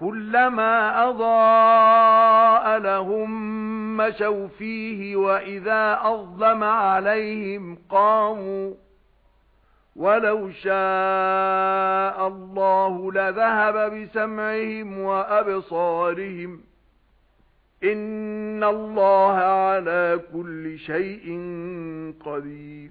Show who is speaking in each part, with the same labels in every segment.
Speaker 1: كُلَّمَا أَضَاءَ لَهُم مَّشَوْا فِيهِ وَإِذَا أَظْلَمَ عَلَيْهِمْ قَامُوا وَلَوْ شَاءَ اللَّهُ لَذَهَبَ بِسَمْعِهِمْ وَأَبْصَارِهِمْ إِنَّ اللَّهَ عَلَى كُلِّ شَيْءٍ قَدِيرٌ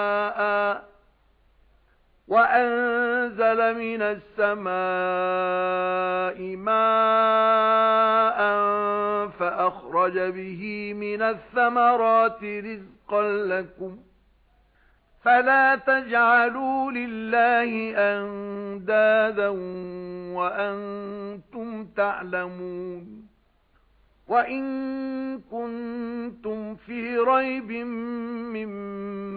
Speaker 1: وَأَنزَلَ مِنَ السَّمَاءِ مَاءً فَأَخْرَجَ بِهِ مِنَ الثَّمَرَاتِ رِزْقًا لَكُمْ فَلَا تَجْعَلُوا لِلَّهِ أَندَادًا وَأَنْتُمْ تَعْلَمُونَ وَإِن كُنتُمْ فِي رَيْبٍ مِّمَّا